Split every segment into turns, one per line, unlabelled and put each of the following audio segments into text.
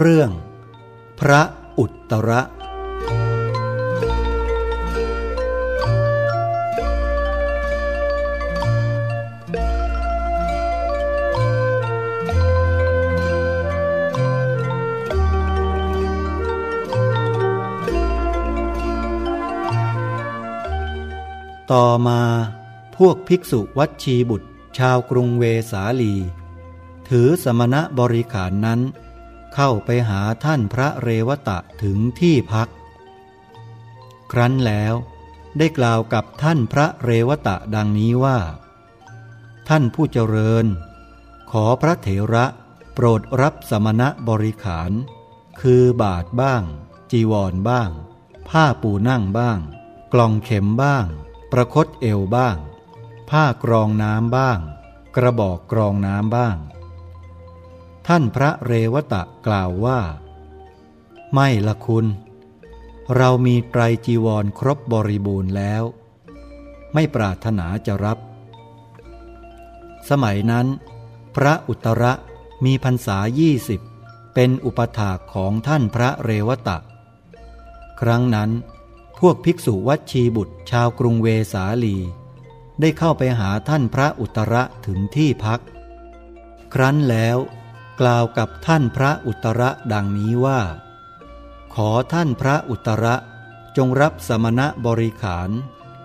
เรื่อง พระอุตระ ต่อมาพวกภิกษุวัดชีบุตรชาวกรุงเวสาลี ถือสมณะบริขารนั้น เข้าไปหาท่านพระเรวตะถึงที่พัก ครั้นแล้วได้กล่าวกับท่านพระเรวตะดังนี้ว่า ท่านผู้เจริญ ขอพระเถระโปรดรับสมณะบริขาร คือบาทบ้าง จีวรบ้าง ผ้าปูนั่งบ้าง กล่องเข็มบ้าง ประคตเอวบ้าง ผ้ากรองน้ำบ้าง กระบอกกรองน้ำบ้าง ท่านพระเรวตะกล่าวว่า ไม่ละคุณ เรามีไตรจีวรครบบริบูรณ์แล้ว ไม่ปรารถนาจะรับ สมัยนั้น พระอุตระมีพรรษายี่สิบเป็นอุปถากของท่านพระเรวตะ ครั้งนั้น พวกภิกษุวัดชีบุตรชาวกรุงเวสาลี ได้เข้าไปหาท่านพระอุตระถึงที่พัก ครั้นแล้ว กล่าวกับท่านพระอุตระดังนี้ว่า ขอท่านพระอุตระจงรับสมณะบริขาร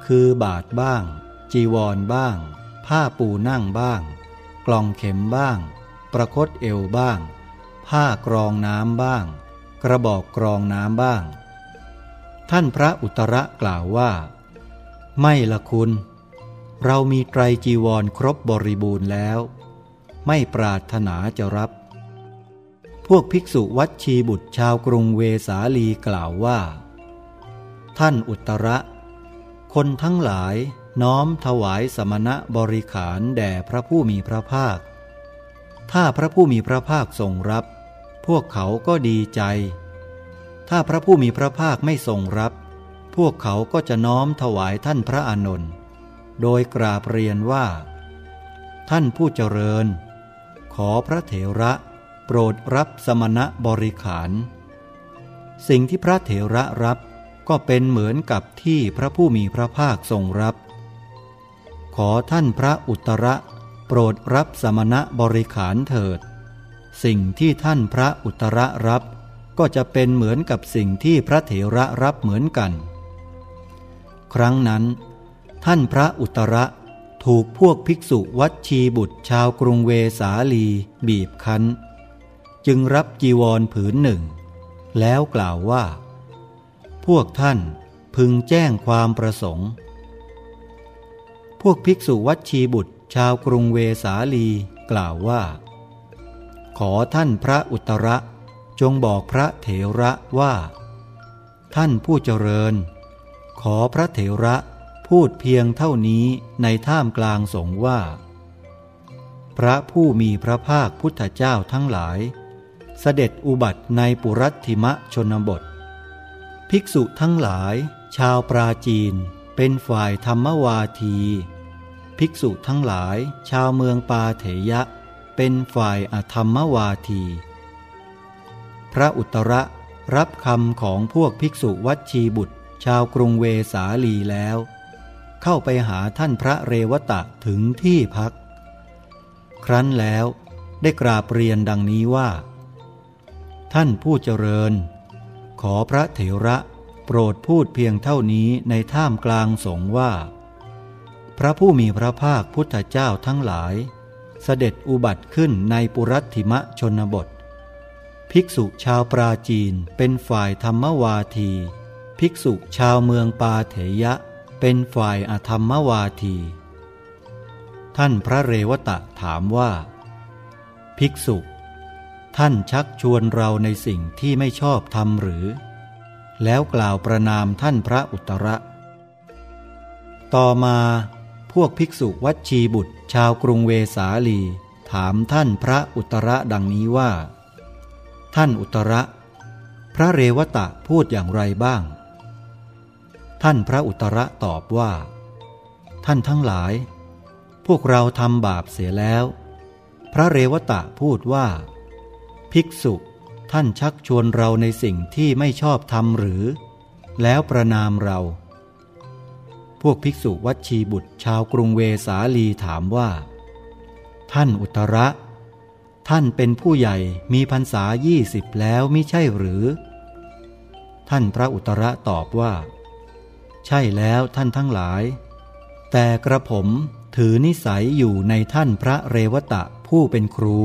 คือบาทบ้าง จีวรบ้าง ผ้าปูนั่งบ้าง กล่องเข็มบ้าง ประคตเอวบ้าง ผ้ากรองน้ำบ้าง กระบอกกรองน้ำบ้าง ท่านพระอุตระกล่าวว่า ไม่ละคุณ เรามีไตรจีวรครบบริบูรณ์แล้ว ไม่ปรารถนาจะรับ วกภิกษุวัดชีบุตรชาวกรุงเวสาลีกล่าวว่า ท่านอุตระ คนทั้งหลายน้อมถวายสมณะบริขารแด่พระผู้มีพระภาค ถ้าพระผู้มีพระภาคทรงรับ พวกเขาก็ดีใจ ถ้าพระผู้มีพระภาคไม่ทรงรับ พวกเขาก็จะน้อมถวายท่านพระอานนท์โดยกราบเรียนว่า ท่านผู้เจริญ ขอพระเถระโปรดรับสมณะบริขาร สิ่งที่พระเถระรับก็เป็นเหมือนกับที่พระผู้มีพระภาคทรงรับ ขอท่านพระอุตระโปรดรับสมณะบริขารเถิด สิ่งที่ท่านพระอุตระรับก็จะเป็นเหมือนกับสิ่งที่พระเถระรับเหมือนกัน ครั้งนั้น ท่านพระอุตระถูกพวกภิกษุวัดชีบุตรชาวกรุงเวสาลีบีบคั้น จึงรับจีวรผืนหนึ่ง แล้วกล่าวว่า พวกท่านพึงแจ้งความประสงค์ พวกภิกษุวัดชีบุตรชาวกรุงเวสาลีกล่าวว่า ขอท่านพระอุตระจงบอกพระเถระว่า ท่านผู้เจริญ ขอพระเถระพูดเพียงเท่านี้ในท่ามกลางสงฆ์ว่า พระผู้มีพระภาคพุทธเจ้าทั้งหลาย เสด็จอุบัติในปุรัติมะชนบท ภิกษุทั้งหลาย ชาวปราจีน เป็นฝ่ายธรรมวาที ภิกษุทั้งหลาย ชาวเมืองปาเถยะ เป็นฝ่ายอธรรมวาที พระอุตระรับคำของพวกภิกษุวัดชีบุตร ชาวกรุงเวสาลีแล้ว เข้าไปหาท่านพระเรวตะถึงที่พัก ครั้นแล้วได้กราบเรียนดังนี้ว่า ท่านผู้เจริญ ขอพระเถระโปรดพูดเพียงเท่านี้ในท่ามกลางสงว่า พระผู้มีพระภาคพุทธเจ้าทั้งหลาย เสด็จอุบัติขึ้นในปุรัติมะชนบท ภิกษุชาวปราจีนเป็นฝ่ายธรรมวาที ภิกษุชาวเมืองปาเถยะ เป็นฝ่ายอธรรมวาที ท่านพระเรวตะถามว่า ภิกษุ ท่านชักชวนเราในสิ่งที่ไม่ชอบทำหรือ แล้วกล่าวประนามท่านพระอุตระ ต่อมาพวกภิกษุวัดชีบุตรชาวกรุงเวสาลี ถามท่านพระอุตระดังนี้ว่า ท่านอุตระ พระเรวตะพูดอย่างไรบ้าง ท่านพระอุตระตอบว่า ท่านทั้งหลาย พวกเราทำบาปเสียแล้ว พระเรวตะพูดว่า ภิกษุท่านชักชวนเราในสิ่งที่ไม่ชอบทำหรือ แล้วประนามเรา พวกภิกษุวัดชีบุตรชาวกรุงเวสาลีถามว่า ท่านอุตระ ท่านเป็นผู้ใหญ่มีพรรษายี่สิบแล้วมิใช่หรือ ท่านพระอุตระตอบว่า ใช่แล้วท่านทั้งหลาย แต่กระผมถือนิสัยอยู่ในท่านพระเรวตะผู้เป็นครู